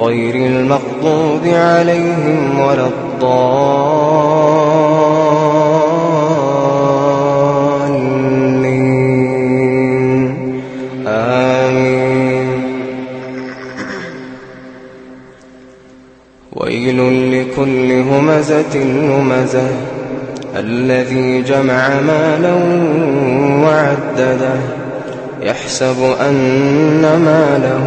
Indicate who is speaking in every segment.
Speaker 1: غير المغضوب عليهم ولا الضالين. آمين. ويل لكل همزة لمزة الذي جمع مالا وعدده يحسب أن ماله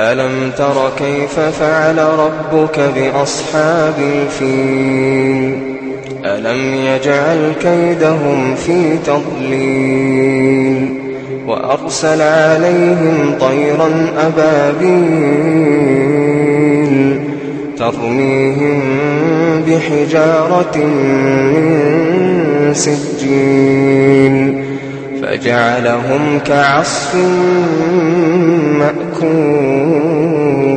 Speaker 1: ألم تر كيف فعل ربك بأصحاب الفيل؟ ألم يجعل كيدهم في تضليل؟ وأرسل عليهم طيرا أبابيل ترميهم بحجارة من سجيل. فجعلهم كعصف مأكول.